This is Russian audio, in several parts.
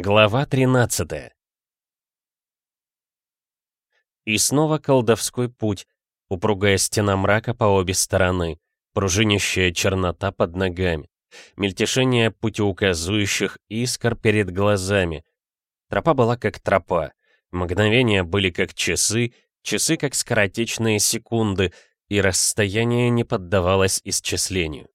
Глава 13 И снова колдовской путь, упругая стена мрака по обе стороны, пружинящая чернота под ногами, мельтешение путеуказующих искр перед глазами. Тропа была как тропа, мгновения были как часы, часы как скоротечные секунды, и расстояние не поддавалось исчислению.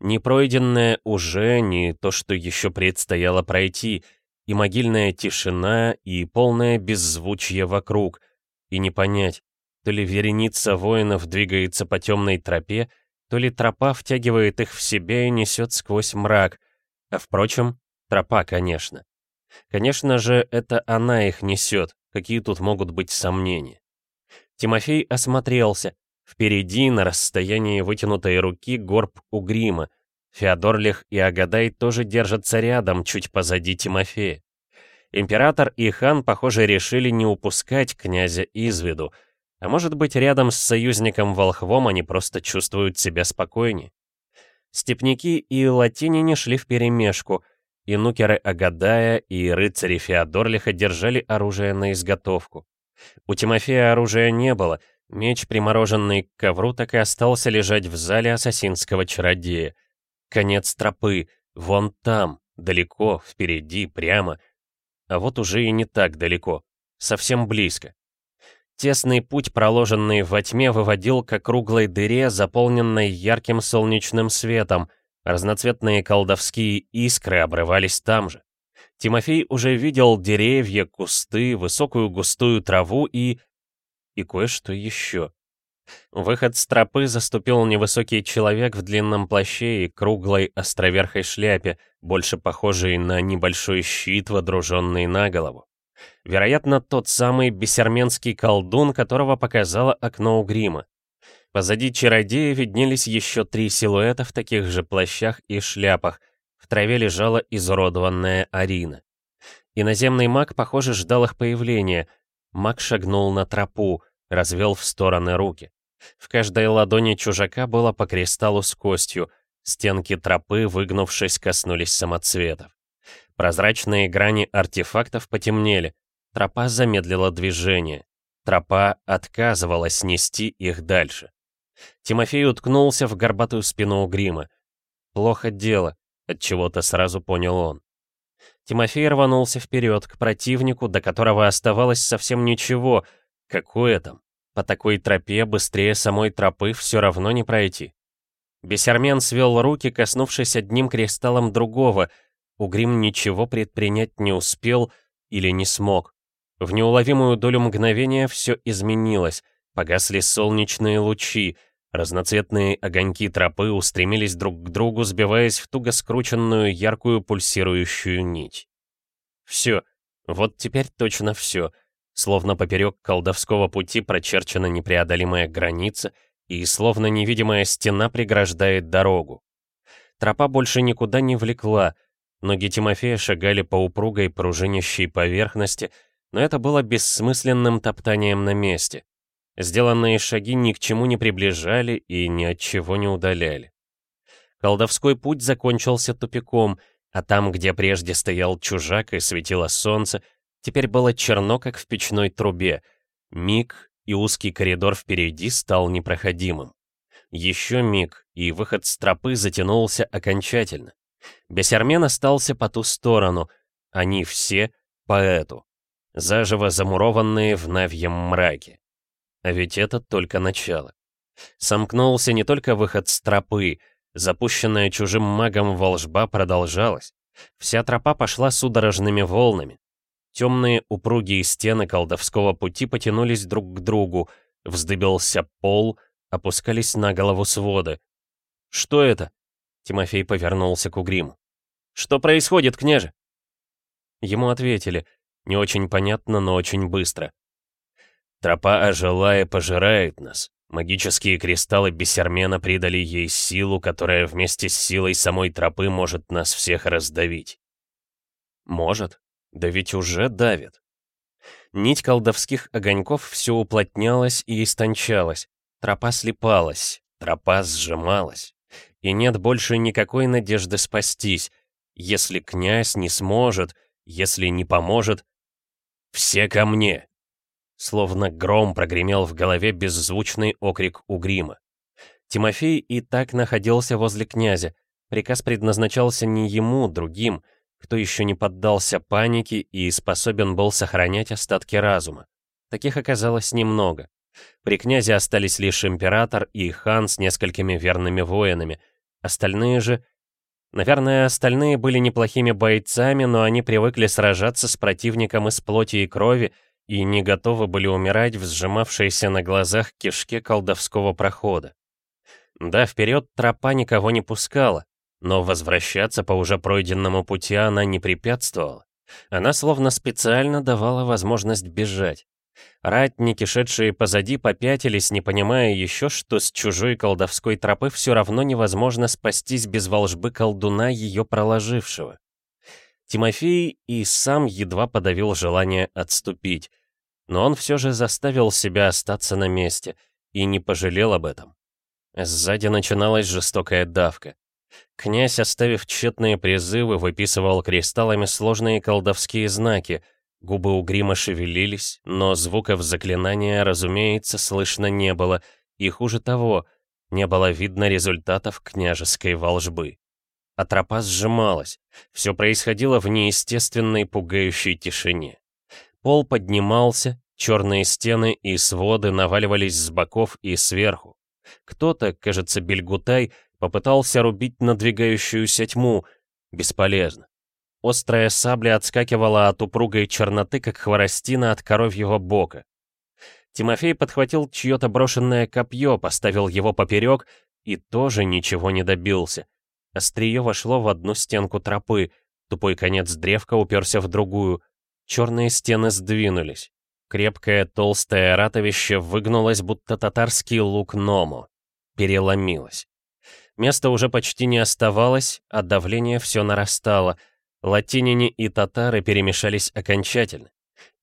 Не пройденное уже, не то, что еще предстояло пройти, и могильная тишина, и полное беззвучье вокруг, и не понять, то ли вереница воинов двигается по темной тропе, то ли тропа втягивает их в себя и несет сквозь мрак, а впрочем, тропа, конечно. Конечно же, это она их несет, какие тут могут быть сомнения. Тимофей осмотрелся, Впереди, на расстоянии вытянутой руки, горб Угрима. Феодорлих и Агадай тоже держатся рядом, чуть позади Тимофея. Император и хан, похоже, решили не упускать князя из виду, а может быть, рядом с союзником Волхвом они просто чувствуют себя спокойнее. Степники и латиняне шли вперемешку, и нукеры Агадая и рыцари Феодорлиха держали оружие на изготовку. У Тимофея оружия не было, Меч, примороженный к ковру, так и остался лежать в зале ассасинского чародея. Конец тропы, вон там, далеко, впереди, прямо. А вот уже и не так далеко, совсем близко. Тесный путь, проложенный во тьме, выводил к округлой дыре, заполненной ярким солнечным светом. Разноцветные колдовские искры обрывались там же. Тимофей уже видел деревья, кусты, высокую густую траву и и кое-что еще. Выход с тропы заступил невысокий человек в длинном плаще и круглой островерхой шляпе, больше похожей на небольшой щит, водруженный на голову. Вероятно, тот самый бесерменский колдун, которого показало окно у грима. Позади чародея виднелись еще три силуэта в таких же плащах и шляпах. В траве лежала изуродованная Арина. Иноземный маг, похоже, ждал их появления. Маг шагнул на тропу, развел в стороны руки. В каждой ладони чужака было по кристаллу с костью, стенки тропы, выгнувшись, коснулись самоцветов. Прозрачные грани артефактов потемнели, тропа замедлила движение. Тропа отказывалась нести их дальше. Тимофей уткнулся в горбатую спину у грима. Плохо дело, от чего-то сразу понял он. Тимофей рванулся вперед к противнику, до которого оставалось совсем ничего — Какое там? По такой тропе быстрее самой тропы все равно не пройти. Бесермен свел руки, коснувшись одним кристаллом другого. Угрим ничего предпринять не успел или не смог. В неуловимую долю мгновения все изменилось. Погасли солнечные лучи, разноцветные огоньки тропы устремились друг к другу, сбиваясь в туго скрученную яркую пульсирующую нить. Все, вот теперь точно все — Словно поперек колдовского пути прочерчена непреодолимая граница, и словно невидимая стена преграждает дорогу. Тропа больше никуда не влекла, ноги Тимофея шагали по упругой пружинящей поверхности, но это было бессмысленным топтанием на месте. Сделанные шаги ни к чему не приближали и ни от чего не удаляли. Колдовской путь закончился тупиком, а там, где прежде стоял чужак и светило солнце, Теперь было черно, как в печной трубе. Миг, и узкий коридор впереди стал непроходимым. Еще миг, и выход с тропы затянулся окончательно. Бесермен остался по ту сторону, они все по эту, заживо замурованные в навьем мраке. А ведь это только начало. Сомкнулся не только выход с тропы, запущенная чужим магом волжба продолжалась. Вся тропа пошла судорожными волнами. Темные упругие стены колдовского пути потянулись друг к другу, вздыбился пол, опускались на голову своды. «Что это?» Тимофей повернулся к Угриму. «Что происходит, княже?» Ему ответили, не очень понятно, но очень быстро. «Тропа ожила и пожирает нас. Магические кристаллы Бессермена придали ей силу, которая вместе с силой самой тропы может нас всех раздавить». «Может», да ведь уже давит. Нить колдовских огоньков все уплотнялась и истончалась. Тропа слепалась, тропа сжималась. И нет больше никакой надежды спастись. Если князь не сможет, Если не поможет... «Все ко мне!» Словно гром прогремел в голове беззвучный окрик Угрима. Тимофей и так находился возле князя. Приказ предназначался не ему, другим, кто еще не поддался панике и способен был сохранять остатки разума. Таких оказалось немного. При князе остались лишь император и хан с несколькими верными воинами. Остальные же... Наверное, остальные были неплохими бойцами, но они привыкли сражаться с противником из плоти и крови и не готовы были умирать в сжимавшейся на глазах кишке колдовского прохода. Да, вперед тропа никого не пускала, но возвращаться по уже пройденному пути она не препятствовала. Она словно специально давала возможность бежать. Ратники, шедшие позади, попятились, не понимая еще, что с чужой колдовской тропы все равно невозможно спастись без волжбы колдуна, ее проложившего. Тимофей и сам едва подавил желание отступить, но он все же заставил себя остаться на месте и не пожалел об этом. Сзади начиналась жестокая давка. Князь, оставив тщетные призывы, выписывал кристаллами сложные колдовские знаки — Губы у грима шевелились, но звуков заклинания, разумеется, слышно не было, и хуже того, не было видно результатов княжеской волжбы. А тропа сжималась, все происходило в неестественной пугающей тишине. Пол поднимался, черные стены и своды наваливались с боков и сверху. Кто-то, кажется, Бельгутай, попытался рубить надвигающуюся тьму. Бесполезно. Острая сабля отскакивала от упругой черноты, как хворостина от коровьего бока. Тимофей подхватил чье-то брошенное копье, поставил его поперек и тоже ничего не добился. Острие вошло в одну стенку тропы, тупой конец древка уперся в другую. Черные стены сдвинулись. Крепкое толстое ратовище выгнулось, будто татарский лук Ному. Переломилось. Места уже почти не оставалось, а давление все нарастало — Латиняне и татары перемешались окончательно.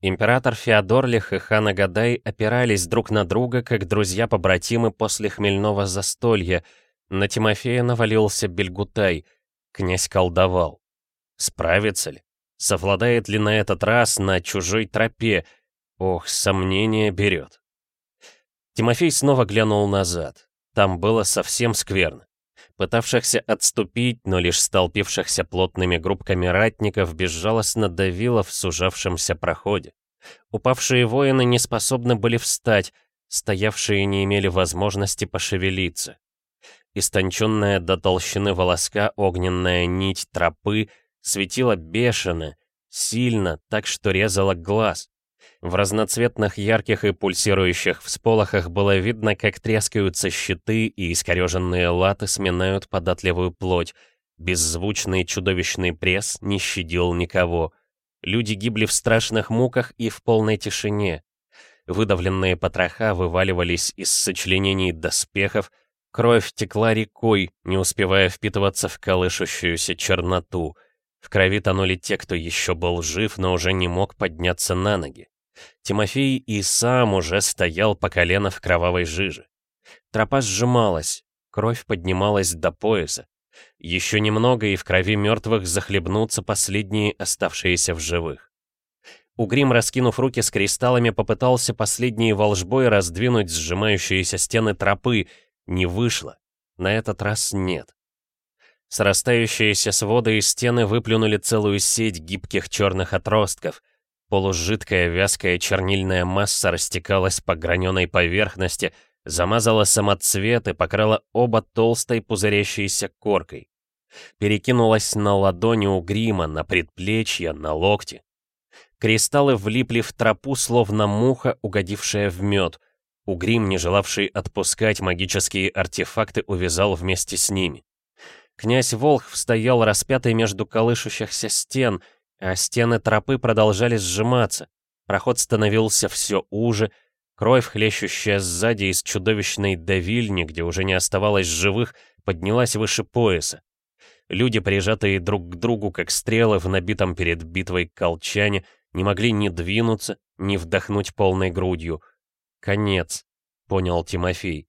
Император Феодорлих и хан Агадай опирались друг на друга, как друзья-побратимы после хмельного застолья. На Тимофея навалился Бельгутай. Князь колдовал. Справится ли? Совладает ли на этот раз на чужой тропе? Ох, сомнение берет. Тимофей снова глянул назад. Там было совсем скверно. Пытавшихся отступить, но лишь столпившихся плотными группками ратников безжалостно давило в сужавшемся проходе. Упавшие воины не способны были встать, стоявшие не имели возможности пошевелиться. Истонченная до толщины волоска огненная нить тропы светила бешено, сильно, так что резала глаз. В разноцветных ярких и пульсирующих всполохах было видно, как трескаются щиты и искореженные латы сминают податливую плоть. Беззвучный чудовищный пресс не щадил никого. Люди гибли в страшных муках и в полной тишине. Выдавленные потроха вываливались из сочленений доспехов, кровь текла рекой, не успевая впитываться в колышущуюся черноту. В крови тонули те, кто еще был жив, но уже не мог подняться на ноги. Тимофей и сам уже стоял по колено в кровавой жиже. Тропа сжималась, кровь поднималась до пояса. Еще немного, и в крови мертвых захлебнутся последние оставшиеся в живых. Угрим, раскинув руки с кристаллами, попытался последней волжбой раздвинуть сжимающиеся стены тропы. Не вышло. На этот раз нет. Срастающиеся своды и стены выплюнули целую сеть гибких черных отростков — Полужидкая вязкая чернильная масса растекалась по граненой поверхности, замазала самоцвет и покрыла оба толстой пузырящейся коркой. Перекинулась на ладони у грима, на предплечья, на локти. Кристаллы влипли в тропу, словно муха, угодившая в мед. Угрим, не желавший отпускать магические артефакты, увязал вместе с ними. Князь Волх стоял распятый между колышущихся стен — а стены тропы продолжали сжиматься. Проход становился все уже, кровь, хлещущая сзади из чудовищной давильни, где уже не оставалось живых, поднялась выше пояса. Люди, прижатые друг к другу, как стрелы в набитом перед битвой колчане, не могли ни двинуться, ни вдохнуть полной грудью. «Конец», — понял Тимофей.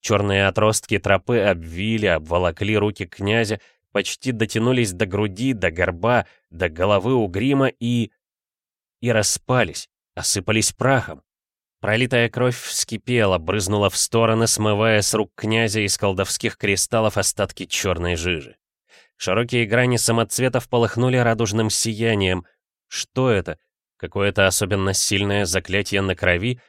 Черные отростки тропы обвили, обволокли руки князя, почти дотянулись до груди, до горба, до головы у грима и... И распались, осыпались прахом. Пролитая кровь вскипела, брызнула в стороны, смывая с рук князя из колдовских кристаллов остатки черной жижи. Широкие грани самоцветов полыхнули радужным сиянием. Что это? Какое-то особенно сильное заклятие на крови?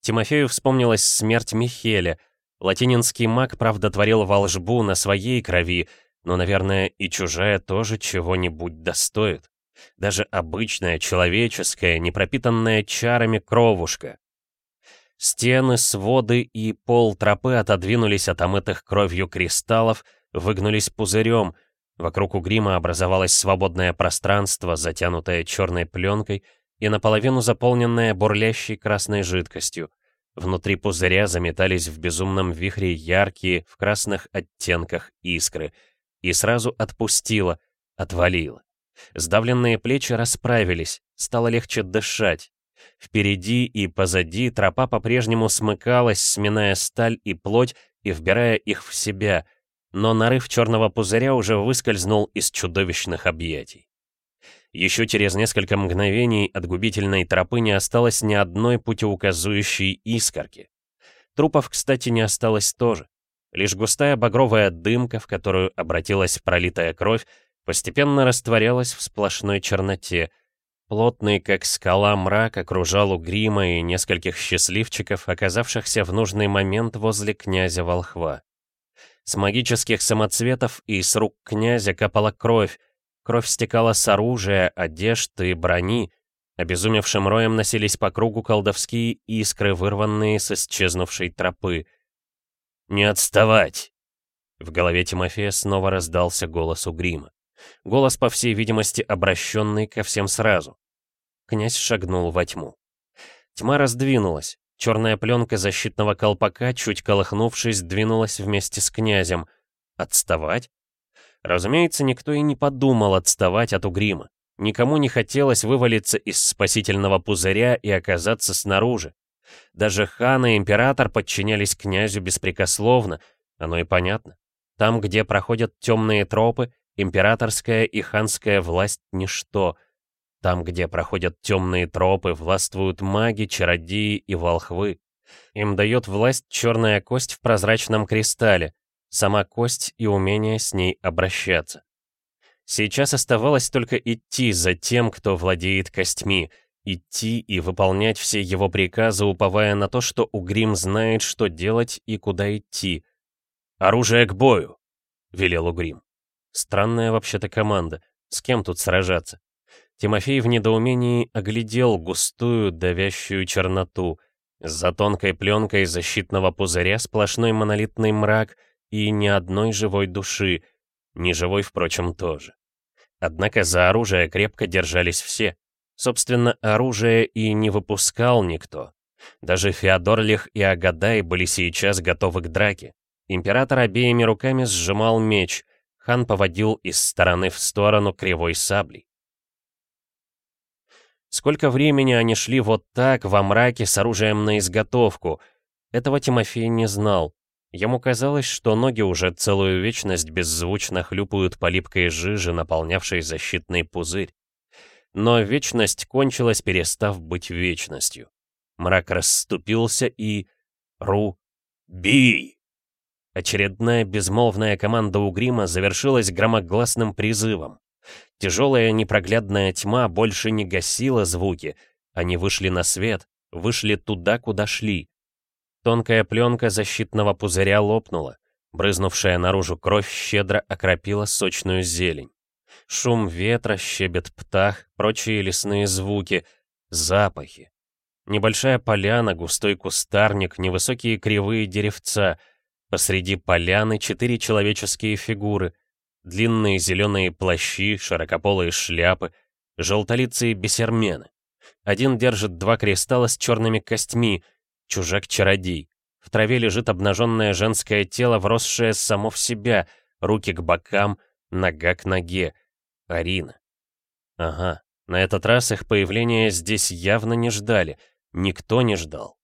Тимофею вспомнилась смерть Михеля. Латининский маг, правда, творил волжбу на своей крови, но, наверное, и чужая тоже чего-нибудь достоит. Даже обычная, человеческая, не пропитанная чарами кровушка. Стены, своды и пол тропы отодвинулись от омытых кровью кристаллов, выгнулись пузырем. Вокруг угрима образовалось свободное пространство, затянутое черной пленкой и наполовину заполненное бурлящей красной жидкостью. Внутри пузыря заметались в безумном вихре яркие, в красных оттенках искры. И сразу отпустило, отвалило. Сдавленные плечи расправились, стало легче дышать. Впереди и позади тропа по-прежнему смыкалась, сминая сталь и плоть и вбирая их в себя, но нарыв черного пузыря уже выскользнул из чудовищных объятий. Еще через несколько мгновений от губительной тропы не осталось ни одной путеуказующей искорки. Трупов, кстати, не осталось тоже. Лишь густая багровая дымка, в которую обратилась пролитая кровь, постепенно растворялась в сплошной черноте, Плотный, как скала, мрак окружал Угрима и нескольких счастливчиков, оказавшихся в нужный момент возле князя Волхва. С магических самоцветов и с рук князя капала кровь, кровь стекала с оружия, одежд и брони, обезумевшим роем носились по кругу колдовские искры, вырванные с исчезнувшей тропы. «Не отставать!» В голове Тимофея снова раздался голос Угрима. Голос, по всей видимости, обращенный ко всем сразу. Князь шагнул во тьму. Тьма раздвинулась. Черная пленка защитного колпака, чуть колыхнувшись, двинулась вместе с князем. Отставать? Разумеется, никто и не подумал отставать от угрима. Никому не хотелось вывалиться из спасительного пузыря и оказаться снаружи. Даже хан и император подчинялись князю беспрекословно, оно и понятно. Там, где проходят темные тропы, Императорская и ханская власть — ничто. Там, где проходят темные тропы, властвуют маги, чародеи и волхвы. Им дает власть черная кость в прозрачном кристалле, сама кость и умение с ней обращаться. Сейчас оставалось только идти за тем, кто владеет костьми, идти и выполнять все его приказы, уповая на то, что Угрим знает, что делать и куда идти. «Оружие к бою!» — велел Угрим. Странная вообще-то команда. С кем тут сражаться? Тимофей в недоумении оглядел густую, давящую черноту. За тонкой пленкой защитного пузыря сплошной монолитный мрак и ни одной живой души. Ни живой, впрочем, тоже. Однако за оружие крепко держались все. Собственно, оружие и не выпускал никто. Даже Феодорлих и Агадай были сейчас готовы к драке. Император обеими руками сжимал меч — Хан поводил из стороны в сторону кривой саблей. Сколько времени они шли вот так, во мраке, с оружием на изготовку, этого Тимофей не знал. Ему казалось, что ноги уже целую вечность беззвучно хлюпают по липкой жиже, наполнявшей защитный пузырь. Но вечность кончилась, перестав быть вечностью. Мрак расступился и... Ру... Бий! Очередная безмолвная команда Угрима завершилась громогласным призывом. Тяжелая непроглядная тьма больше не гасила звуки. Они вышли на свет, вышли туда, куда шли. Тонкая пленка защитного пузыря лопнула. Брызнувшая наружу кровь щедро окропила сочную зелень. Шум ветра, щебет птах, прочие лесные звуки, запахи. Небольшая поляна, густой кустарник, невысокие кривые деревца — Посреди поляны четыре человеческие фигуры. Длинные зеленые плащи, широкополые шляпы, желтолицые бесермены. Один держит два кристалла с черными костьми, чужак-чародей. В траве лежит обнаженное женское тело, вросшее само в себя, руки к бокам, нога к ноге. Арина. Ага, на этот раз их появление здесь явно не ждали. Никто не ждал.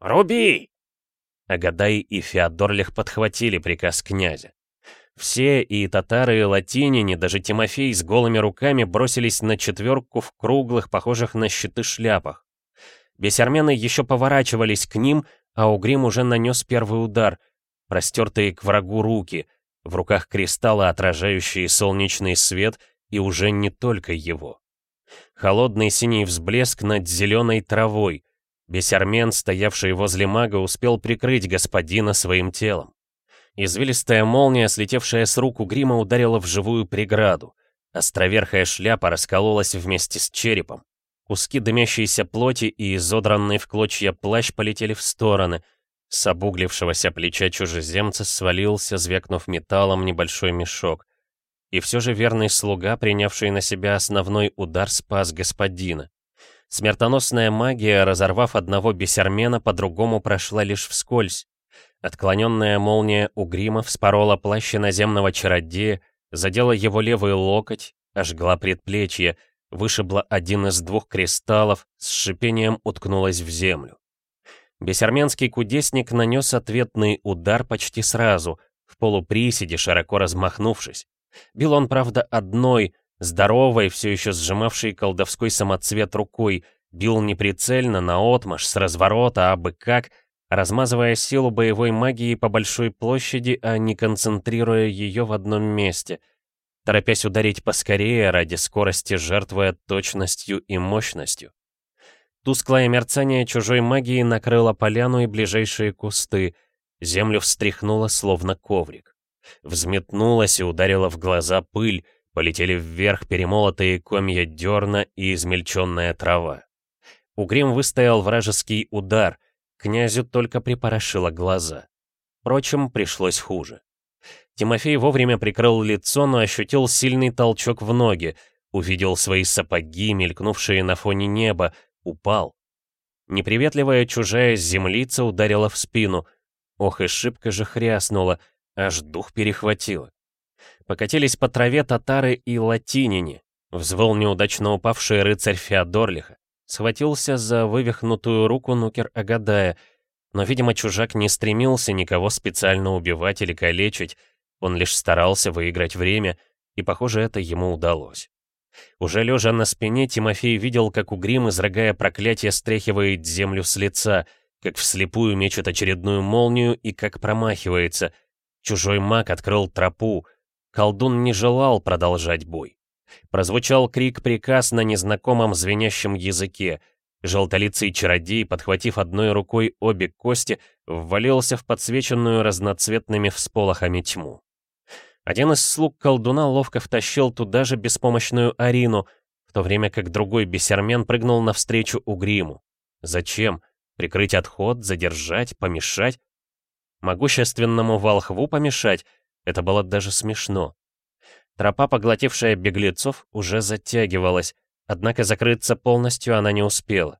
«Руби!» Агадай и Феодорлих подхватили приказ князя. Все, и татары, и латиняне, даже Тимофей с голыми руками бросились на четверку в круглых, похожих на щиты шляпах. Бесермены еще поворачивались к ним, а Угрим уже нанес первый удар, простертые к врагу руки, в руках кристаллы, отражающие солнечный свет, и уже не только его. Холодный синий взблеск над зеленой травой. Бесермен, стоявший возле мага, успел прикрыть господина своим телом. Извилистая молния, слетевшая с рук у грима, ударила в живую преграду. Островерхая шляпа раскололась вместе с черепом. Куски дымящейся плоти и изодранный в клочья плащ полетели в стороны. С обуглившегося плеча чужеземца свалился, звякнув металлом, небольшой мешок. И все же верный слуга, принявший на себя основной удар, спас господина. Смертоносная магия, разорвав одного бесермена, по-другому прошла лишь вскользь. Отклоненная молния у грима вспорола плащ наземного чародея, задела его левый локоть, ожгла предплечье, вышибла один из двух кристаллов, с шипением уткнулась в землю. Бесерменский кудесник нанес ответный удар почти сразу, в полуприседе, широко размахнувшись. Бил он, правда, одной, здоровой, все еще сжимавшей колдовской самоцвет рукой, бил неприцельно, наотмашь, с разворота, а бы как, размазывая силу боевой магии по большой площади, а не концентрируя ее в одном месте — торопясь ударить поскорее ради скорости, жертвуя точностью и мощностью. Тусклое мерцание чужой магии накрыло поляну и ближайшие кусты, землю встряхнуло, словно коврик. Взметнулась и ударила в глаза пыль, полетели вверх перемолотые комья дерна и измельченная трава. Угрим выстоял вражеский удар, князю только припорошило глаза. Впрочем, пришлось хуже. Тимофей вовремя прикрыл лицо, но ощутил сильный толчок в ноги, увидел свои сапоги, мелькнувшие на фоне неба, упал. Неприветливая чужая землица ударила в спину. Ох, и шибко же хряснула, аж дух перехватило. Покатились по траве татары и латинине. Взвыл неудачно упавший рыцарь Феодорлиха. Схватился за вывихнутую руку Нукер Агадая, но, видимо, чужак не стремился никого специально убивать или калечить, он лишь старался выиграть время, и, похоже, это ему удалось. Уже лежа на спине, Тимофей видел, как Угрим, изрыгая проклятие, стряхивает землю с лица, как вслепую мечет очередную молнию и как промахивается. Чужой маг открыл тропу. Колдун не желал продолжать бой. Прозвучал крик-приказ на незнакомом звенящем языке. Желтолицый чародей, подхватив одной рукой обе кости, ввалился в подсвеченную разноцветными всполохами тьму. Один из слуг колдуна ловко втащил туда же беспомощную Арину, в то время как другой бесермен прыгнул навстречу Угриму. Зачем? Прикрыть отход, задержать, помешать? Могущественному волхву помешать? Это было даже смешно. Тропа, поглотившая беглецов, уже затягивалась, однако закрыться полностью она не успела.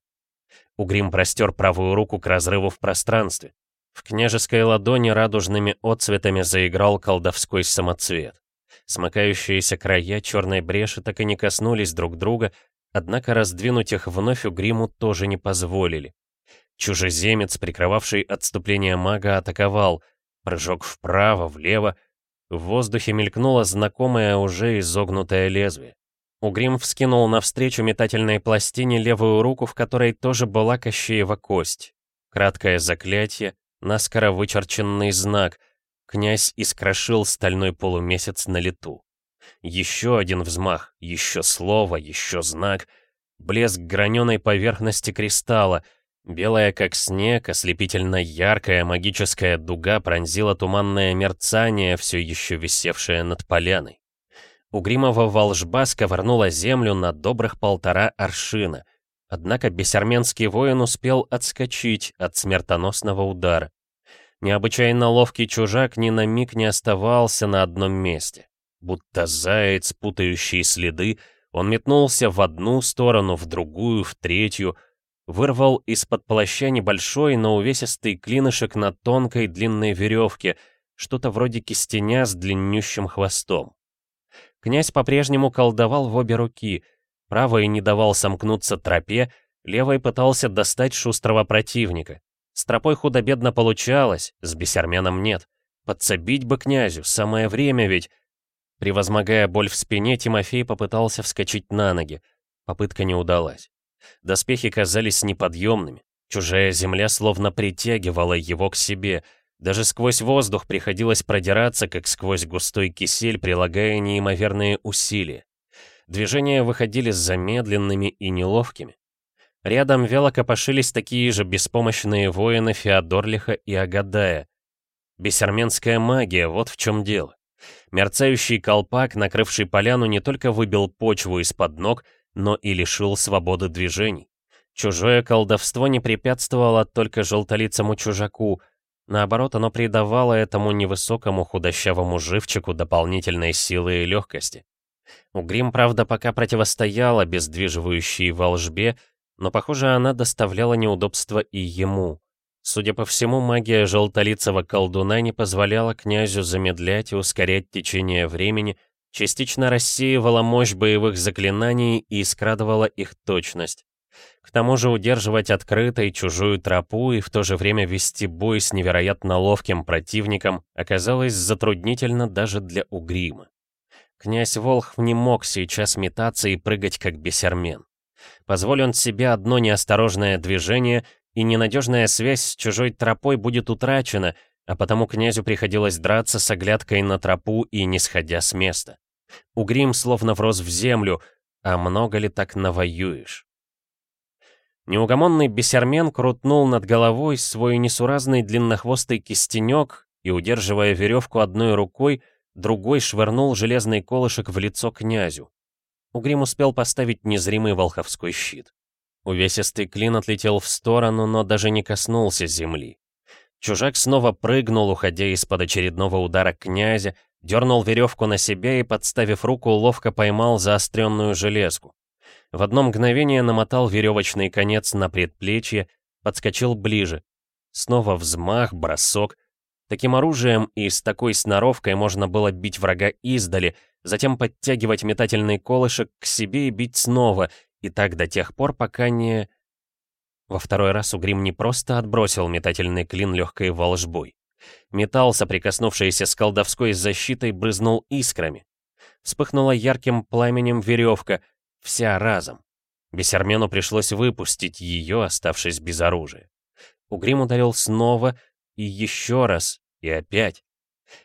Угрим простер правую руку к разрыву в пространстве. В княжеской ладони радужными отцветами заиграл колдовской самоцвет. Смыкающиеся края черной бреши так и не коснулись друг друга, однако раздвинуть их вновь у гриму тоже не позволили. Чужеземец, прикрывавший отступление мага, атаковал. Прыжок вправо, влево. В воздухе мелькнуло знакомое уже изогнутое лезвие. Угрим вскинул навстречу метательной пластине левую руку, в которой тоже была Кощеева кость. Краткое заклятие, наскоро вычерченный знак. Князь искрошил стальной полумесяц на лету. Еще один взмах, еще слово, еще знак. Блеск граненой поверхности кристалла. Белая, как снег, ослепительно яркая магическая дуга пронзила туманное мерцание, все еще висевшее над поляной. Угримова волжба сковырнула землю на добрых полтора аршина. Однако бесарменский воин успел отскочить от смертоносного удара. Необычайно ловкий чужак ни на миг не оставался на одном месте. Будто заяц, путающий следы, он метнулся в одну сторону, в другую, в третью, вырвал из-под плаща небольшой, но увесистый клинышек на тонкой длинной веревке, что-то вроде кистеня с длиннющим хвостом. Князь по-прежнему колдовал в обе руки, правой не давал сомкнуться тропе, левой пытался достать шустрого противника. С тропой худо-бедно получалось, с бесерменом нет. Подсобить бы князю, самое время ведь. Превозмогая боль в спине, Тимофей попытался вскочить на ноги. Попытка не удалась. Доспехи казались неподъемными. Чужая земля словно притягивала его к себе. Даже сквозь воздух приходилось продираться, как сквозь густой кисель, прилагая неимоверные усилия. Движения выходили замедленными и неловкими. Рядом вяло копошились такие же беспомощные воины Феодорлиха и Агадая. Бессерменская магия, вот в чем дело. Мерцающий колпак, накрывший поляну, не только выбил почву из-под ног, но и лишил свободы движений. Чужое колдовство не препятствовало только желтолицому чужаку, наоборот, оно придавало этому невысокому худощавому живчику дополнительной силы и легкости. Угрим, правда, пока противостояла бездвиживающей волжбе, но, похоже, она доставляла неудобства и ему. Судя по всему, магия желтолицего колдуна не позволяла князю замедлять и ускорять течение времени, частично рассеивала мощь боевых заклинаний и скрадывала их точность. К тому же удерживать открытой чужую тропу и в то же время вести бой с невероятно ловким противником оказалось затруднительно даже для Угрима. Князь Волхв не мог сейчас метаться и прыгать как бесермен. Позволь он себе одно неосторожное движение, и ненадежная связь с чужой тропой будет утрачена, а потому князю приходилось драться с оглядкой на тропу и не сходя с места. Угрим словно врос в землю, а много ли так навоюешь? Неугомонный бесермен крутнул над головой свой несуразный длиннохвостый кистенек и, удерживая веревку одной рукой, другой швырнул железный колышек в лицо князю. Угрим успел поставить незримый волховской щит. Увесистый клин отлетел в сторону, но даже не коснулся земли. Чужак снова прыгнул, уходя из-под очередного удара князя, дернул веревку на себя и, подставив руку, ловко поймал заостренную железку. В одно мгновение намотал веревочный конец на предплечье, подскочил ближе. Снова взмах, бросок. Таким оружием и с такой сноровкой можно было бить врага издали, затем подтягивать метательный колышек к себе и бить снова, и так до тех пор, пока не... Во второй раз Угрим не просто отбросил метательный клин легкой волжбой. Металл, соприкоснувшийся с колдовской защитой, брызнул искрами. Вспыхнула ярким пламенем веревка, вся разом. Бесермену пришлось выпустить ее, оставшись без оружия. Угрим ударил снова, и еще раз, и опять.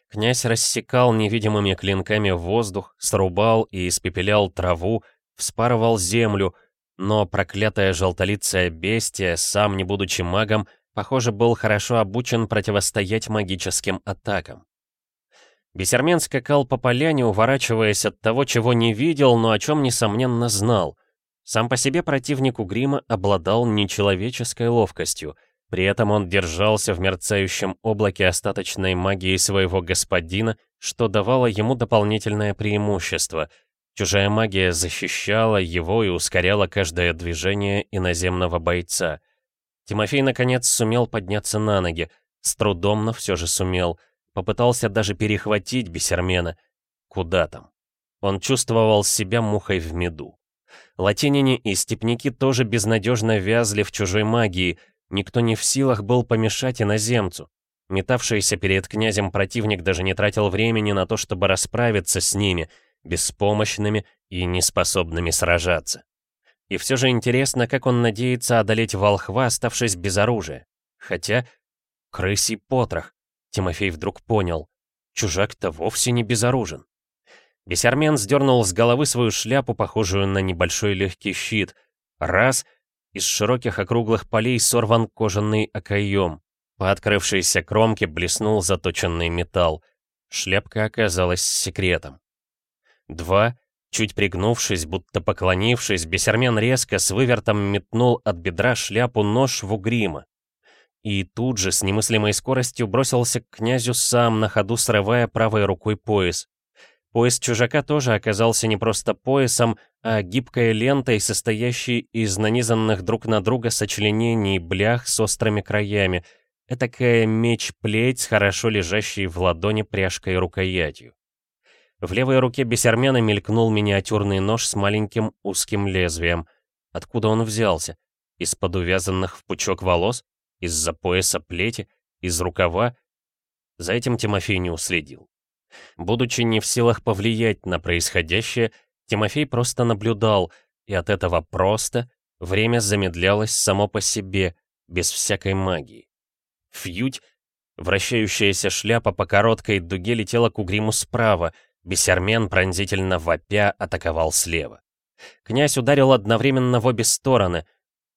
Князь рассекал невидимыми клинками воздух, срубал и испепелял траву, вспарывал землю, но проклятая желтолицая бестия, сам не будучи магом, похоже, был хорошо обучен противостоять магическим атакам. Бесермен скакал по поляне, уворачиваясь от того, чего не видел, но о чем, несомненно, знал. Сам по себе противник Угрима обладал нечеловеческой ловкостью — при этом он держался в мерцающем облаке остаточной магии своего господина, что давало ему дополнительное преимущество. Чужая магия защищала его и ускоряла каждое движение иноземного бойца. Тимофей, наконец, сумел подняться на ноги. С трудом, но все же сумел. Попытался даже перехватить бесермена. Куда там? Он чувствовал себя мухой в меду. Латиняне и степняки тоже безнадежно вязли в чужой магии — Никто не в силах был помешать иноземцу. Метавшийся перед князем противник даже не тратил времени на то, чтобы расправиться с ними, беспомощными и неспособными сражаться. И все же интересно, как он надеется одолеть волхва, оставшись без оружия. Хотя, крысий потрох, Тимофей вдруг понял, чужак-то вовсе не безоружен. Бесармен сдернул с головы свою шляпу, похожую на небольшой легкий щит. Раз — из широких округлых полей сорван кожаный окоем. По открывшейся кромке блеснул заточенный металл. Шляпка оказалась секретом. Два. Чуть пригнувшись, будто поклонившись, бесермен резко с вывертом метнул от бедра шляпу нож в угрима. И тут же с немыслимой скоростью бросился к князю сам, на ходу срывая правой рукой пояс. Пояс чужака тоже оказался не просто поясом, а гибкой лентой, состоящей из нанизанных друг на друга сочленений блях с острыми краями. Этакая меч-плеть с хорошо лежащей в ладони пряжкой рукоятью. В левой руке бесермена мелькнул миниатюрный нож с маленьким узким лезвием. Откуда он взялся? Из-под увязанных в пучок волос? Из-за пояса плети? Из рукава? За этим Тимофей не уследил. Будучи не в силах повлиять на происходящее, Тимофей просто наблюдал, и от этого просто время замедлялось само по себе, без всякой магии. Фьють, вращающаяся шляпа по короткой дуге летела к угриму справа, бесермен пронзительно вопя атаковал слева. Князь ударил одновременно в обе стороны.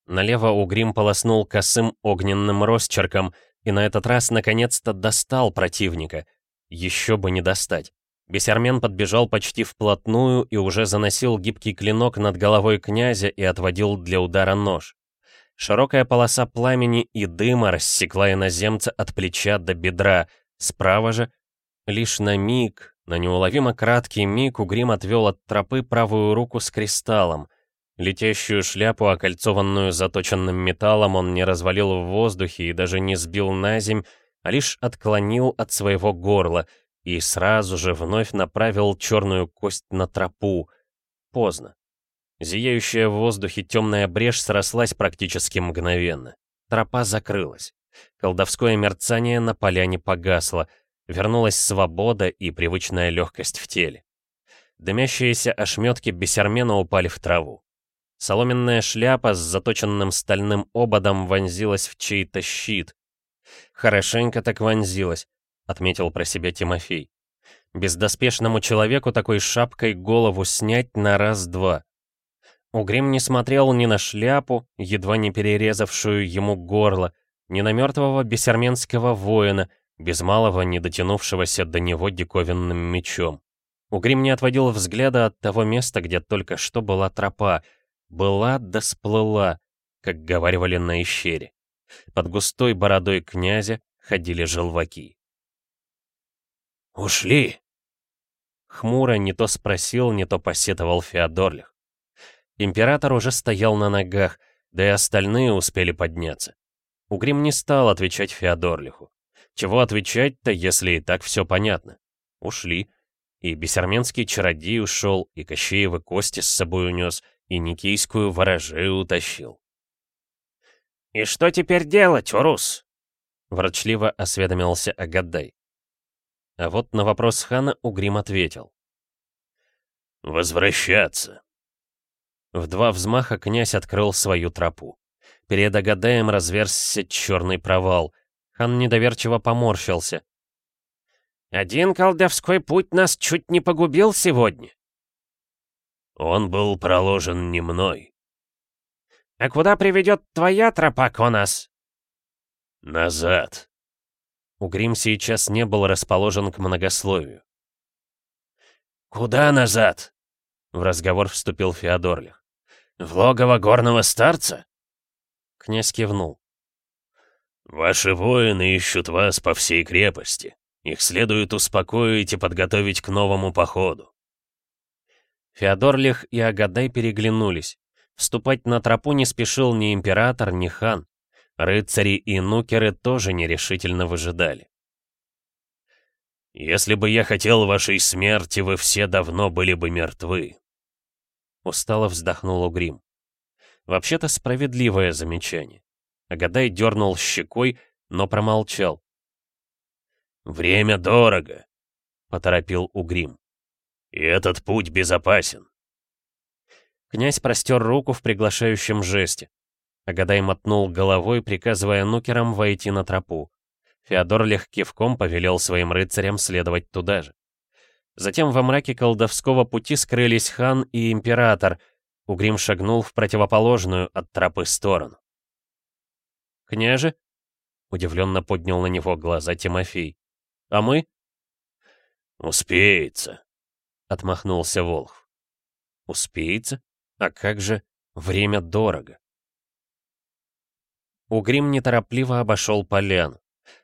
Налево угрим полоснул косым огненным росчерком и на этот раз наконец-то достал противника. Еще бы не достать. Бесермен подбежал почти вплотную и уже заносил гибкий клинок над головой князя и отводил для удара нож. Широкая полоса пламени и дыма рассекла иноземца от плеча до бедра, справа же, лишь на миг, на неуловимо краткий миг Угрим отвел от тропы правую руку с кристаллом. Летящую шляпу, окольцованную заточенным металлом, он не развалил в воздухе и даже не сбил на земь, а лишь отклонил от своего горла и сразу же вновь направил черную кость на тропу. Поздно. Зияющая в воздухе темная брешь срослась практически мгновенно. Тропа закрылась. Колдовское мерцание на поляне погасло. Вернулась свобода и привычная легкость в теле. Дымящиеся ошметки бесермена упали в траву. Соломенная шляпа с заточенным стальным ободом вонзилась в чей-то щит. «Хорошенько так вонзилась», — отметил про себя Тимофей. «Бездоспешному человеку такой шапкой голову снять на раз-два». Угрим не смотрел ни на шляпу, едва не перерезавшую ему горло, ни на мертвого бесерменского воина, без малого не дотянувшегося до него диковинным мечом. Угрим не отводил взгляда от того места, где только что была тропа. Была да сплыла, как говаривали на ищере. Под густой бородой князя ходили желваки. «Ушли!» Хмуро не то спросил, не то посетовал Феодорлих. Император уже стоял на ногах, да и остальные успели подняться. Угрим не стал отвечать Феодорлиху. Чего отвечать-то, если и так все понятно? Ушли. И бесерменский чародей ушел, и Кощеевы кости с собой унес, и никейскую ворожею утащил. «И что теперь делать, Урус?» Ворчливо осведомился Агадай. А вот на вопрос хана Угрим ответил. «Возвращаться». В два взмаха князь открыл свою тропу. Перед Агадаем разверзся черный провал. Хан недоверчиво поморщился. «Один колдовской путь нас чуть не погубил сегодня». «Он был проложен не мной». «А куда приведет твоя тропа, Конас?» «Назад». Угрим сейчас не был расположен к многословию. «Куда назад?» — в разговор вступил Феодорлих. «В логово горного старца?» Князь кивнул. «Ваши воины ищут вас по всей крепости. Их следует успокоить и подготовить к новому походу». Феодорлих и Агадай переглянулись. Вступать на тропу не спешил ни император, ни хан. Рыцари и нукеры тоже нерешительно выжидали. «Если бы я хотел вашей смерти, вы все давно были бы мертвы», Устало вздохнул Угрим. Вообще-то справедливое замечание. Агадай дернул щекой, но промолчал. «Время дорого», — поторопил Угрим. «И этот путь безопасен». Князь простер руку в приглашающем жесте. Агадай мотнул головой, приказывая нукерам войти на тропу. Феодор легкивком повелел своим рыцарям следовать туда же. Затем во мраке колдовского пути скрылись хан и император. Угрим шагнул в противоположную от тропы сторону. «Княже?» — удивленно поднял на него глаза Тимофей. «А мы?» «Успеется», — отмахнулся Волхв. «Успеется? А как же? Время дорого». Угрим неторопливо обошел поляну.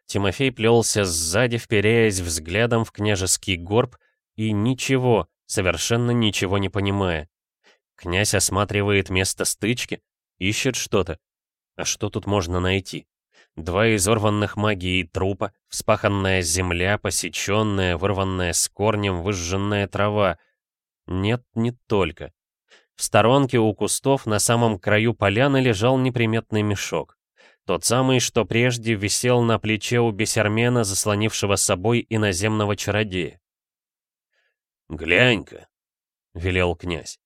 Тимофей плелся сзади, вперяясь взглядом в княжеский горб и ничего, совершенно ничего не понимая. Князь осматривает место стычки, ищет что-то. А что тут можно найти? Два изорванных магией трупа, вспаханная земля, посеченная, вырванная с корнем, выжженная трава. Нет, не только. В сторонке у кустов на самом краю поляны лежал неприметный мешок. Тот самый, что прежде висел на плече у бесермена, заслонившего собой иноземного чародея. «Глянь-ка», — велел князь.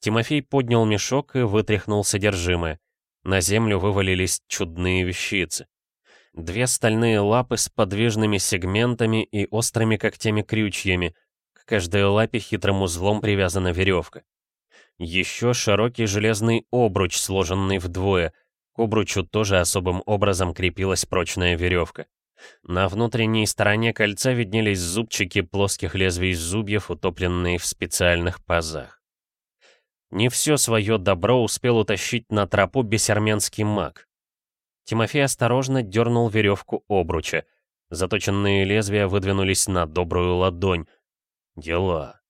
Тимофей поднял мешок и вытряхнул содержимое. На землю вывалились чудные вещицы. Две стальные лапы с подвижными сегментами и острыми когтями-крючьями. К каждой лапе хитрым узлом привязана веревка. Еще широкий железный обруч, сложенный вдвое — к обручу тоже особым образом крепилась прочная веревка. На внутренней стороне кольца виднелись зубчики плоских лезвий зубьев, утопленные в специальных пазах. Не все свое добро успел утащить на тропу бесерменский маг. Тимофей осторожно дернул веревку обруча. Заточенные лезвия выдвинулись на добрую ладонь. Дела.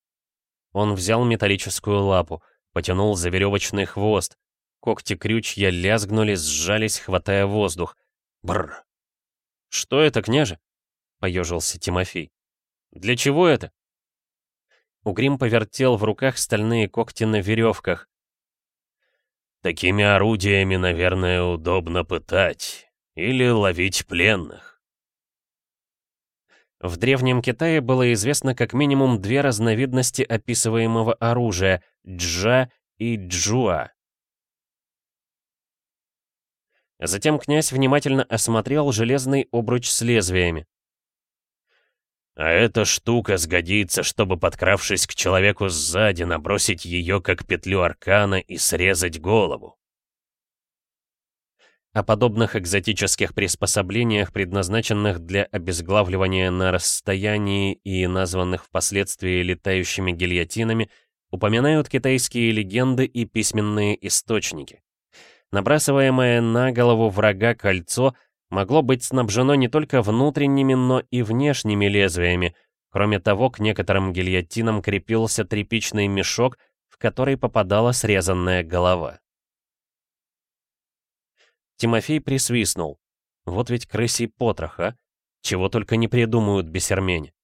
Он взял металлическую лапу, потянул за веревочный хвост, Когти крючья лязгнули, сжались, хватая воздух. Бррр. «Что это, княже?» — поежился Тимофей. «Для чего это?» Угрим повертел в руках стальные когти на веревках. «Такими орудиями, наверное, удобно пытать. Или ловить пленных». В Древнем Китае было известно как минимум две разновидности описываемого оружия — джа и джуа. Затем князь внимательно осмотрел железный обруч с лезвиями. «А эта штука сгодится, чтобы, подкравшись к человеку сзади, набросить ее как петлю аркана и срезать голову». О подобных экзотических приспособлениях, предназначенных для обезглавливания на расстоянии и названных впоследствии летающими гильотинами, упоминают китайские легенды и письменные источники. Набрасываемое на голову врага кольцо могло быть снабжено не только внутренними, но и внешними лезвиями. Кроме того, к некоторым гильотинам крепился тряпичный мешок, в который попадала срезанная голова. Тимофей присвистнул. Вот ведь крысий потрох, а? Чего только не придумают бесермени.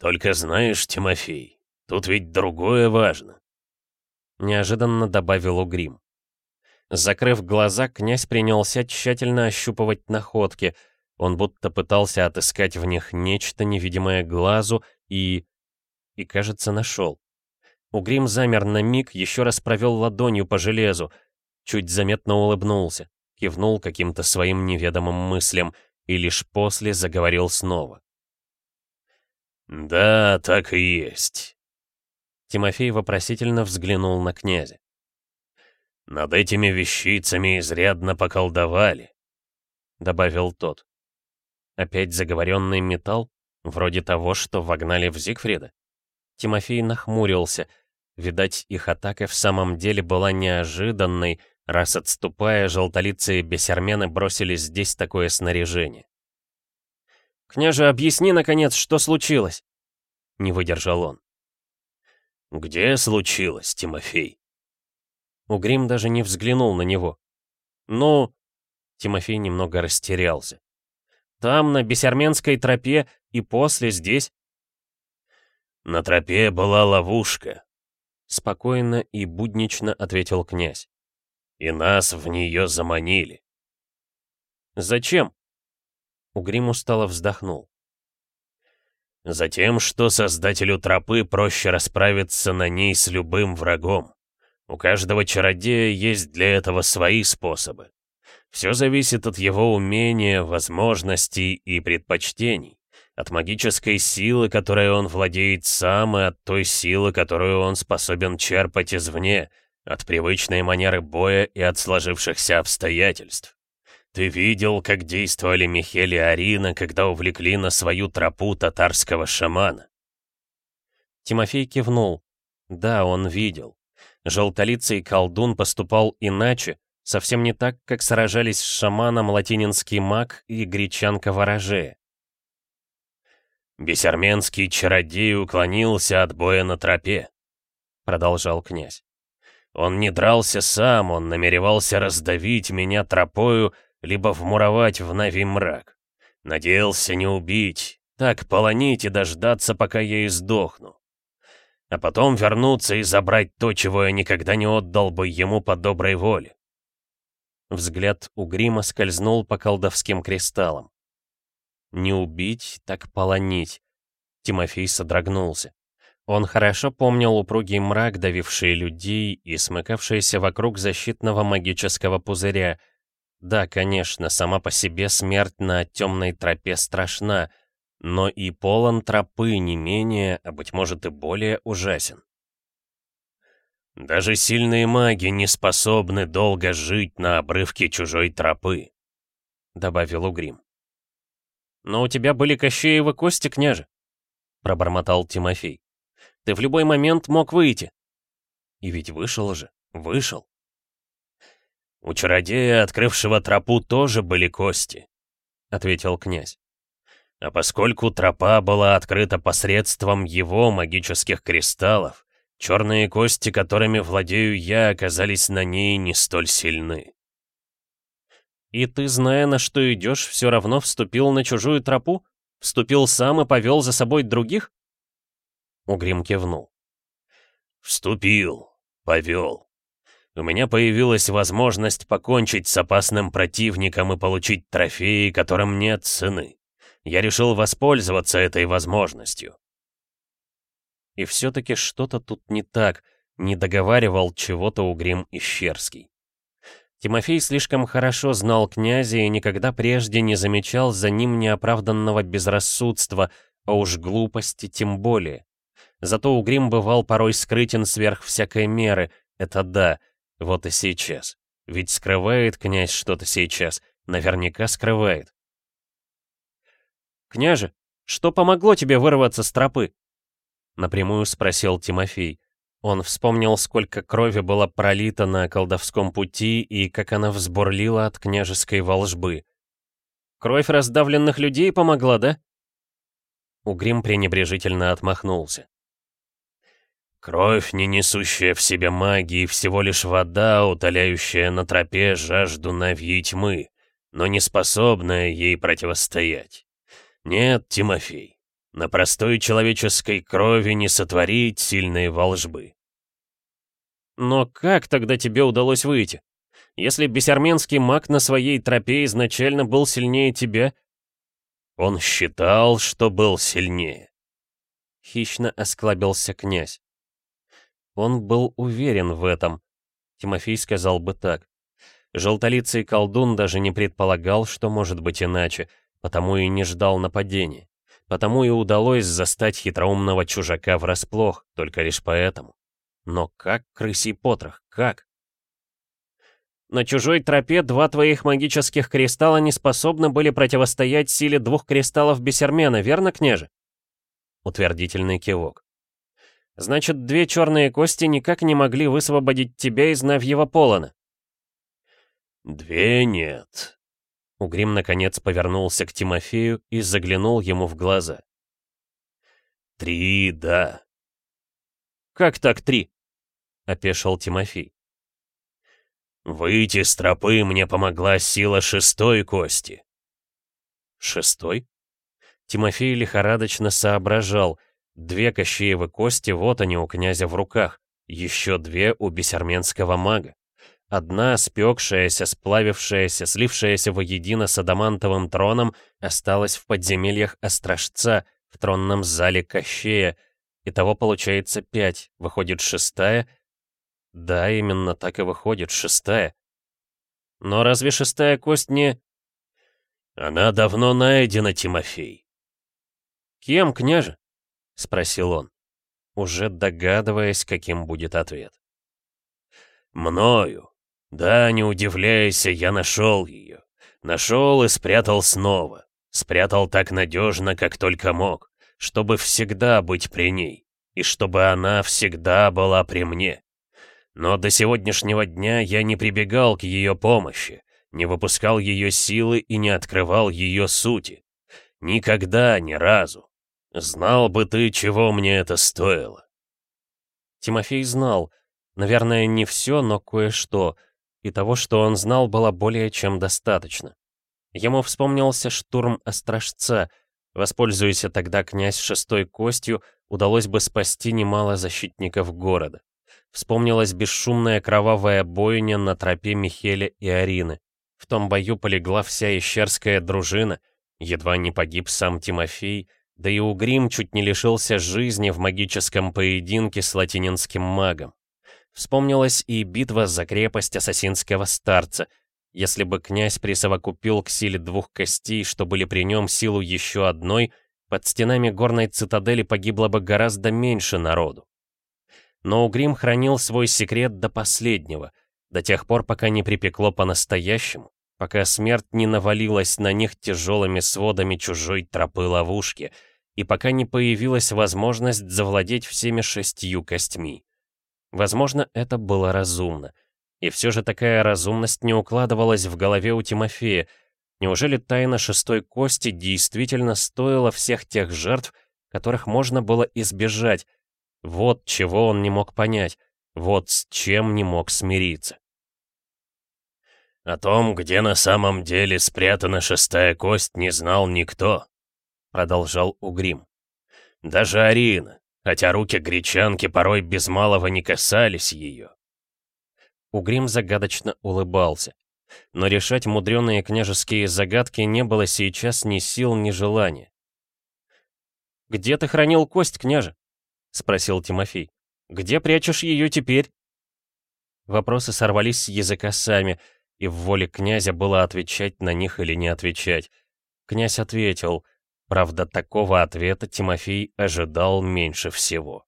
«Только знаешь, Тимофей, тут ведь другое важно», — неожиданно добавил Угрим. Закрыв глаза, князь принялся тщательно ощупывать находки. Он будто пытался отыскать в них нечто невидимое глазу и... и, кажется, нашел. Угрим замер на миг, еще раз провел ладонью по железу, чуть заметно улыбнулся, кивнул каким-то своим неведомым мыслям и лишь после заговорил снова. «Да, так и есть». Тимофей вопросительно взглянул на князя. «Над этими вещицами изрядно поколдовали», — добавил тот. Опять заговоренный металл, вроде того, что вогнали в Зигфрида. Тимофей нахмурился. Видать, их атака в самом деле была неожиданной, раз отступая, желтолицые бесермены бросили здесь такое снаряжение. «Княже, объясни, наконец, что случилось?» Не выдержал он. «Где случилось, Тимофей?» Угрим даже не взглянул на него. «Ну...» Тимофей немного растерялся. «Там, на Бесерменской тропе, и после здесь...» «На тропе была ловушка», — спокойно и буднично ответил князь. «И нас в нее заманили». «Зачем?» Угрим устало вздохнул. «Затем, что создателю тропы проще расправиться на ней с любым врагом. У каждого чародея есть для этого свои способы. Все зависит от его умения, возможностей и предпочтений, от магической силы, которой он владеет сам, и от той силы, которую он способен черпать извне, от привычной манеры боя и от сложившихся обстоятельств. Ты видел, как действовали Михель и Арина, когда увлекли на свою тропу татарского шамана?» Тимофей кивнул. Да, он видел. Желтолицый колдун поступал иначе, совсем не так, как сражались с шаманом латининский маг и гречанка ворожея. «Бесерменский чародей уклонился от боя на тропе», — продолжал князь. «Он не дрался сам, он намеревался раздавить меня тропою, либо вмуровать в Нави мрак. Надеялся не убить, так полонить и дождаться, пока я издохну а потом вернуться и забрать то, чего я никогда не отдал бы ему по доброй воле. Взгляд у грима скользнул по колдовским кристаллам. Не убить, так полонить. Тимофей содрогнулся. Он хорошо помнил упругий мрак, давивший людей и смыкавшийся вокруг защитного магического пузыря. Да, конечно, сама по себе смерть на темной тропе страшна, но и полон тропы не менее, а быть может и более ужасен. Даже сильные маги не способны долго жить на обрывке чужой тропы», — добавил Угрим. «Но у тебя были Кощеевы кости, княже», — пробормотал Тимофей. «Ты в любой момент мог выйти». И ведь вышел же, вышел. «У чародея, открывшего тропу, тоже были кости», — ответил князь. «А поскольку тропа была открыта посредством его магических кристаллов, черные кости, которыми владею я, оказались на ней не столь сильны». «И ты, зная, на что идешь, все равно вступил на чужую тропу? Вступил сам и повел за собой других?» Угрим кивнул. «Вступил, повел. У меня появилась возможность покончить с опасным противником и получить трофеи, которым нет цены. Я решил воспользоваться этой возможностью». И все-таки что-то тут не так, не договаривал чего-то Угрим Ищерский. Тимофей слишком хорошо знал князя и никогда прежде не замечал за ним неоправданного безрассудства, а уж глупости тем более. Зато Угрим бывал порой скрытен сверх всякой меры, это да, вот и сейчас. Ведь скрывает князь что-то сейчас, наверняка скрывает. «Княже, что помогло тебе вырваться с тропы?» Напрямую спросил Тимофей. Он вспомнил, сколько крови было пролито на колдовском пути и как она взбурлила от княжеской волжбы. «Кровь раздавленных людей помогла, да?» Угрим пренебрежительно отмахнулся. «Кровь, не несущая в себе магии, всего лишь вода, утоляющая на тропе жажду навьей тьмы, но не способная ей противостоять. Нет, Тимофей, на простой человеческой крови не сотворить сильные волжбы. Но как тогда тебе удалось выйти? Если бесерменский маг на своей тропе изначально был сильнее тебя... Он считал, что был сильнее. Хищно осклабился князь. Он был уверен в этом. Тимофей сказал бы так. Желтолицый колдун даже не предполагал, что может быть иначе, потому и не ждал нападения. Потому и удалось застать хитроумного чужака врасплох, только лишь поэтому. Но как крысий потрох, как? На чужой тропе два твоих магических кристалла не способны были противостоять силе двух кристаллов Бесермена, верно, княже? Утвердительный кивок. Значит, две черные кости никак не могли высвободить тебя из Навьего полона. Две нет, Угрим наконец повернулся к Тимофею и заглянул ему в глаза. «Три, да». «Как так три?» — опешил Тимофей. «Выйти с тропы мне помогла сила шестой кости». «Шестой?» Тимофей лихорадочно соображал. Две Кощеевы кости, вот они у князя в руках. Еще две у бесерменского мага. Одна, спекшаяся, сплавившаяся, слившаяся воедино с адамантовым троном, осталась в подземельях Острожца, в тронном зале Кощея. Итого получается пять, выходит шестая. Да, именно так и выходит, шестая. Но разве шестая кость не... Она давно найдена, Тимофей. Кем, княже? Спросил он, уже догадываясь, каким будет ответ. Мною. Да, не удивляйся, я нашел ее. Нашел и спрятал снова. Спрятал так надежно, как только мог, чтобы всегда быть при ней, и чтобы она всегда была при мне. Но до сегодняшнего дня я не прибегал к ее помощи, не выпускал ее силы и не открывал ее сути. Никогда, ни разу. Знал бы ты, чего мне это стоило. Тимофей знал, наверное, не все, но кое-что — и того, что он знал, было более чем достаточно. Ему вспомнился штурм Острожца. Воспользуясь тогда князь шестой костью, удалось бы спасти немало защитников города. Вспомнилась бесшумная кровавая бойня на тропе Михеля и Арины. В том бою полегла вся ищерская дружина, едва не погиб сам Тимофей, да и Угрим чуть не лишился жизни в магическом поединке с латининским магом. Вспомнилась и битва за крепость ассасинского старца. Если бы князь присовокупил к силе двух костей, что были при нем силу еще одной, под стенами горной цитадели погибло бы гораздо меньше народу. Но Угрим хранил свой секрет до последнего, до тех пор, пока не припекло по-настоящему, пока смерть не навалилась на них тяжелыми сводами чужой тропы ловушки, и пока не появилась возможность завладеть всеми шестью костьми. Возможно, это было разумно. И все же такая разумность не укладывалась в голове у Тимофея. Неужели тайна шестой кости действительно стоила всех тех жертв, которых можно было избежать, вот чего он не мог понять, вот с чем не мог смириться. «О том, где на самом деле спрятана шестая кость, не знал никто», — продолжал Угрим. «Даже Арина, хотя руки гречанки порой без малого не касались ее». Угрим загадочно улыбался. Но решать мудреные княжеские загадки не было сейчас ни сил, ни желания. «Где ты хранил кость, княже?» — спросил Тимофей. «Где прячешь ее теперь?» Вопросы сорвались с языка сами, и в воле князя было отвечать на них или не отвечать. Князь ответил. Правда, такого ответа Тимофей ожидал меньше всего.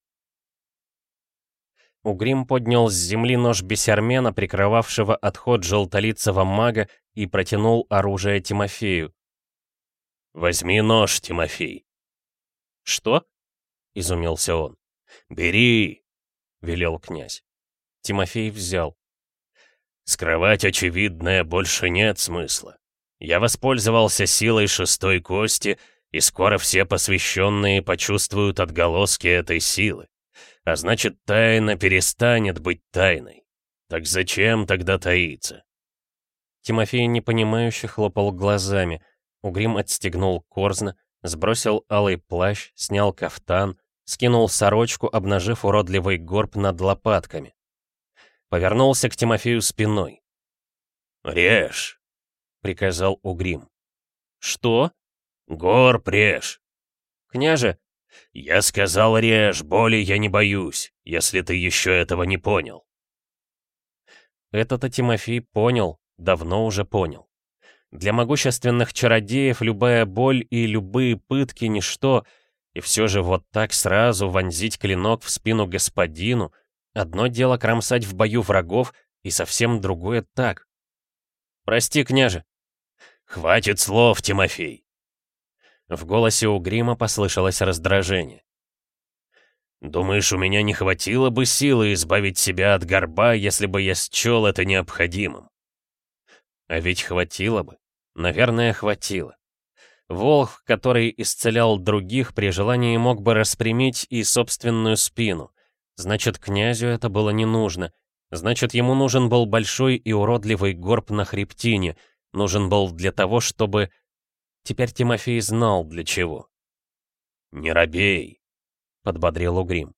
Угрим поднял с земли нож бесермена, прикрывавшего отход желтолицего мага, и протянул оружие Тимофею. «Возьми нож, Тимофей». «Что?» — изумился он. «Бери!» — велел князь. Тимофей взял. «Скрывать очевидное больше нет смысла. Я воспользовался силой шестой кости, и скоро все посвященные почувствуют отголоски этой силы. А значит, тайна перестанет быть тайной. Так зачем тогда таиться?» Тимофей непонимающе хлопал глазами. Угрим отстегнул корзна, сбросил алый плащ, снял кафтан, скинул сорочку, обнажив уродливый горб над лопатками. Повернулся к Тимофею спиной. «Режь!» — приказал Угрим. «Что?» «Горб режь!» «Княже!» «Я сказал режь, боли я не боюсь, если ты еще этого не понял». Это-то Тимофей понял, давно уже понял. Для могущественных чародеев любая боль и любые пытки — ничто — и все же вот так сразу вонзить клинок в спину господину, одно дело кромсать в бою врагов, и совсем другое так. «Прости, княже». «Хватит слов, Тимофей!» В голосе у Грима послышалось раздражение. «Думаешь, у меня не хватило бы силы избавить себя от горба, если бы я счел это необходимым?» А ведь хватило бы. Наверное, хватило. Волх, который исцелял других, при желании мог бы распрямить и собственную спину. Значит, князю это было не нужно. Значит, ему нужен был большой и уродливый горб на хребтине. Нужен был для того, чтобы... Теперь Тимофей знал, для чего. «Не робей», — подбодрил Угрим.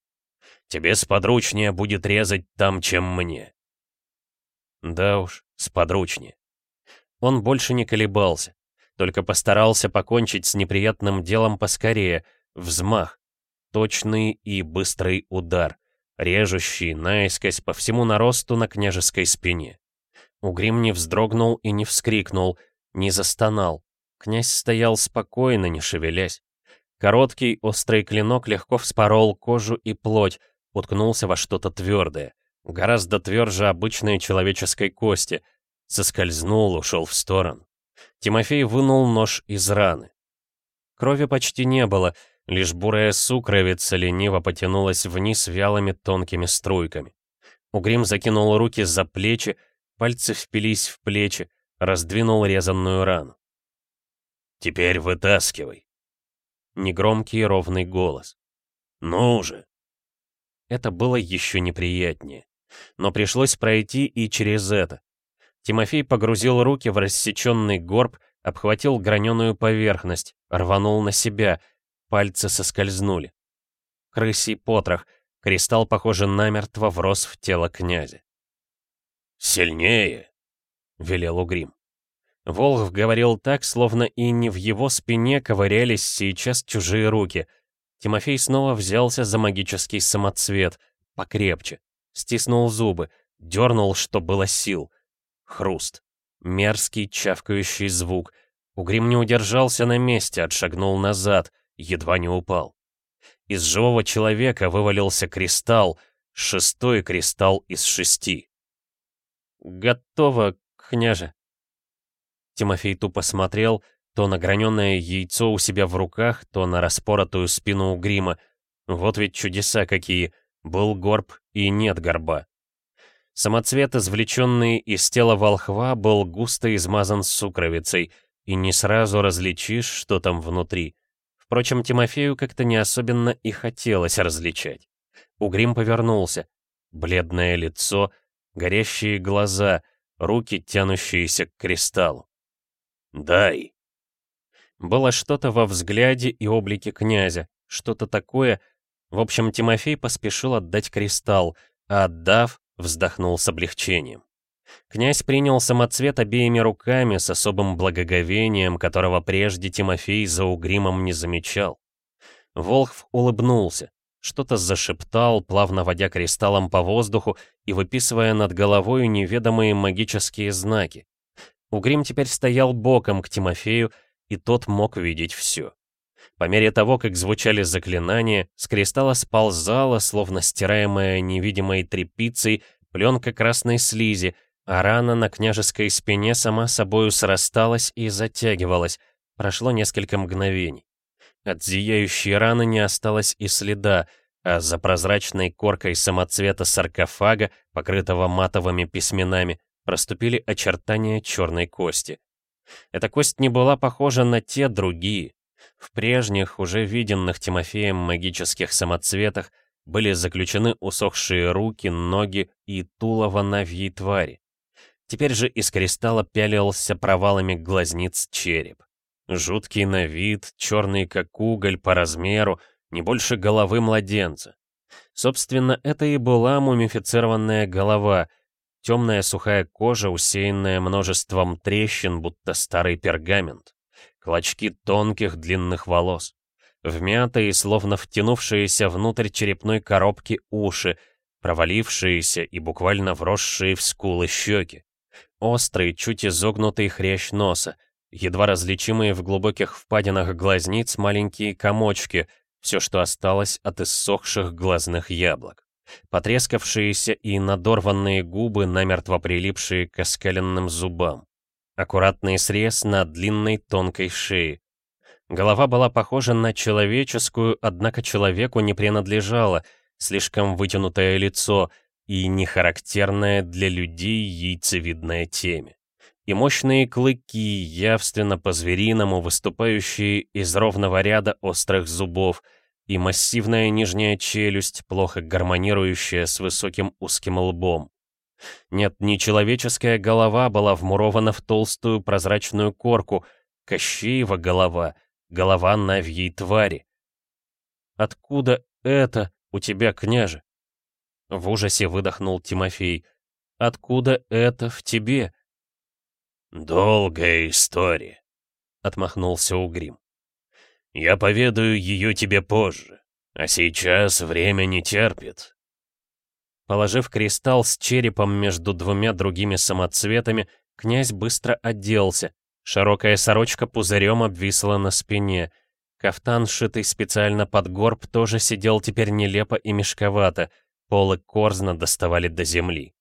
«Тебе сподручнее будет резать там, чем мне». Да уж, сподручнее. Он больше не колебался. Только постарался покончить с неприятным делом поскорее. Взмах. Точный и быстрый удар. Режущий наискось по всему наросту на княжеской спине. Угрим не вздрогнул и не вскрикнул, не застонал. Князь стоял спокойно, не шевелясь. Короткий, острый клинок легко вспорол кожу и плоть, уткнулся во что-то твердое. Гораздо тверже обычной человеческой кости. Соскользнул, ушел в сторону. Тимофей вынул нож из раны. Крови почти не было, лишь бурая сукровица лениво потянулась вниз вялыми тонкими струйками. Угрим закинул руки за плечи, пальцы впились в плечи, раздвинул резанную рану. «Теперь вытаскивай!» Негромкий ровный голос. «Ну же!» Это было еще неприятнее. Но пришлось пройти и через это. Тимофей погрузил руки в рассеченный горб, обхватил граненую поверхность, рванул на себя, пальцы соскользнули. Крысий потрох, Кристалл, похоже, намертво врос в тело князя. «Сильнее!» — велел Угрим. Волхв говорил так, словно и не в его спине ковырялись сейчас чужие руки. Тимофей снова взялся за магический самоцвет, покрепче, стиснул зубы, дернул, что было сил. Хруст. Мерзкий чавкающий звук. Угрим не удержался на месте, отшагнул назад, едва не упал. Из живого человека вывалился кристалл, шестой кристалл из шести. «Готово, княже», Тимофей тупо смотрел то на граненое яйцо у себя в руках, то на распоротую спину у грима. Вот ведь чудеса какие. Был горб и нет горба. Самоцвет, извлеченный из тела волхва, был густо измазан сукровицей, и не сразу различишь, что там внутри. Впрочем, Тимофею как-то не особенно и хотелось различать. Угрим повернулся. Бледное лицо, горящие глаза, руки, тянущиеся к кристаллу. «Дай!» Было что-то во взгляде и облике князя, что-то такое... В общем, Тимофей поспешил отдать кристалл, а отдав, вздохнул с облегчением. Князь принял самоцвет обеими руками с особым благоговением, которого прежде Тимофей за угримом не замечал. Волхв улыбнулся, что-то зашептал, плавно водя кристаллом по воздуху и выписывая над головой неведомые магические знаки. Угрим теперь стоял боком к Тимофею, и тот мог видеть все. По мере того, как звучали заклинания, с кристалла сползала, словно стираемая невидимой тряпицей, пленка красной слизи, а рана на княжеской спине сама собою срасталась и затягивалась. Прошло несколько мгновений. От зияющей раны не осталось и следа, а за прозрачной коркой самоцвета саркофага, покрытого матовыми письменами, проступили очертания черной кости. Эта кость не была похожа на те другие. В прежних, уже виденных Тимофеем магических самоцветах были заключены усохшие руки, ноги и тулово навьей твари. Теперь же из кристалла пялился провалами глазниц череп. Жуткий на вид, черный как уголь по размеру, не больше головы младенца. Собственно, это и была мумифицированная голова — Темная сухая кожа, усеянная множеством трещин, будто старый пергамент. Клочки тонких длинных волос. Вмятые, словно втянувшиеся внутрь черепной коробки уши, провалившиеся и буквально вросшие в скулы щеки. Острый, чуть изогнутый хрящ носа, едва различимые в глубоких впадинах глазниц маленькие комочки, все, что осталось от иссохших глазных яблок. Потрескавшиеся и надорванные губы, намертво прилипшие к оскаленным зубам. Аккуратный срез на длинной тонкой шее. Голова была похожа на человеческую, однако человеку не принадлежало, слишком вытянутое лицо и нехарактерное для людей яйцевидное теме. И мощные клыки, явственно по-звериному выступающие из ровного ряда острых зубов — и массивная нижняя челюсть, плохо гармонирующая с высоким узким лбом. Нет, не человеческая голова была вмурована в толстую прозрачную корку, Кощеева голова, голова навьей твари. «Откуда это у тебя, княже?» В ужасе выдохнул Тимофей. «Откуда это в тебе?» «Долгая история», — отмахнулся Угрим. Я поведаю ее тебе позже, а сейчас время не терпит». Положив кристалл с черепом между двумя другими самоцветами, князь быстро оделся. Широкая сорочка пузырем обвисла на спине. Кафтан, сшитый специально под горб, тоже сидел теперь нелепо и мешковато. Полы корзна доставали до земли.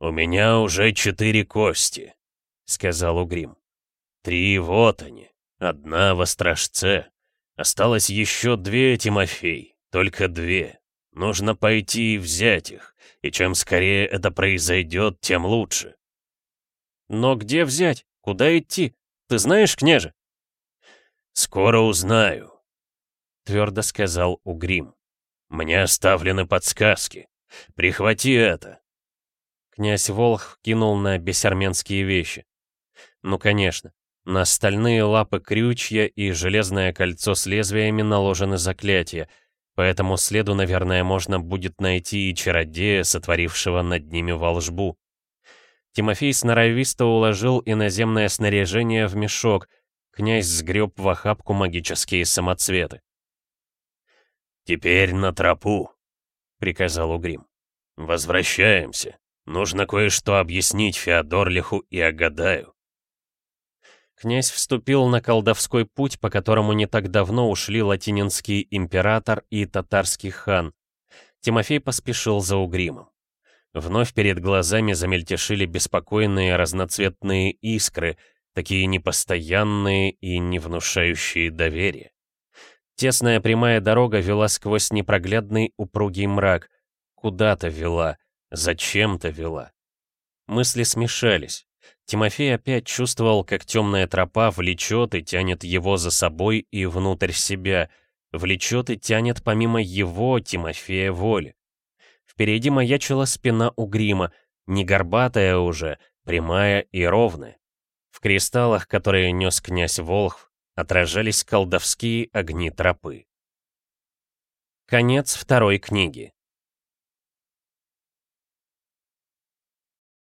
«У меня уже четыре кости», — сказал Угрим. «Три вот они. Одна во стражце. Осталось еще две, Тимофей. Только две. Нужно пойти и взять их. И чем скорее это произойдет, тем лучше. Но где взять? Куда идти? Ты знаешь, княже? Скоро узнаю, твердо сказал Угрим. Мне оставлены подсказки. Прихвати это. Князь Волх кинул на бесарменские вещи. Ну, конечно. На стальные лапы крючья и железное кольцо с лезвиями наложены заклятия. По этому следу, наверное, можно будет найти и чародея, сотворившего над ними волжбу. Тимофей сноровисто уложил иноземное снаряжение в мешок, князь сгреб в охапку магические самоцветы. «Теперь на тропу», — приказал Угрим. «Возвращаемся. Нужно кое-что объяснить Феодорлиху и Агадаю». Князь вступил на колдовской путь, по которому не так давно ушли латининский император и татарский хан. Тимофей поспешил за Угримом. Вновь перед глазами замельтешили беспокойные разноцветные искры, такие непостоянные и не внушающие доверия. Тесная прямая дорога вела сквозь непроглядный упругий мрак. Куда-то вела, зачем-то вела. Мысли смешались. Тимофей опять чувствовал, как темная тропа влечет и тянет его за собой и внутрь себя, влечет и тянет помимо его, Тимофея, воли. Впереди маячила спина у грима, не горбатая уже, прямая и ровная. В кристаллах, которые нес князь Волхв, отражались колдовские огни тропы. Конец второй книги.